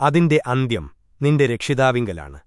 അതിന്റെ അന്ത്യം നിന്റെ രക്ഷിതാവിങ്കലാണ്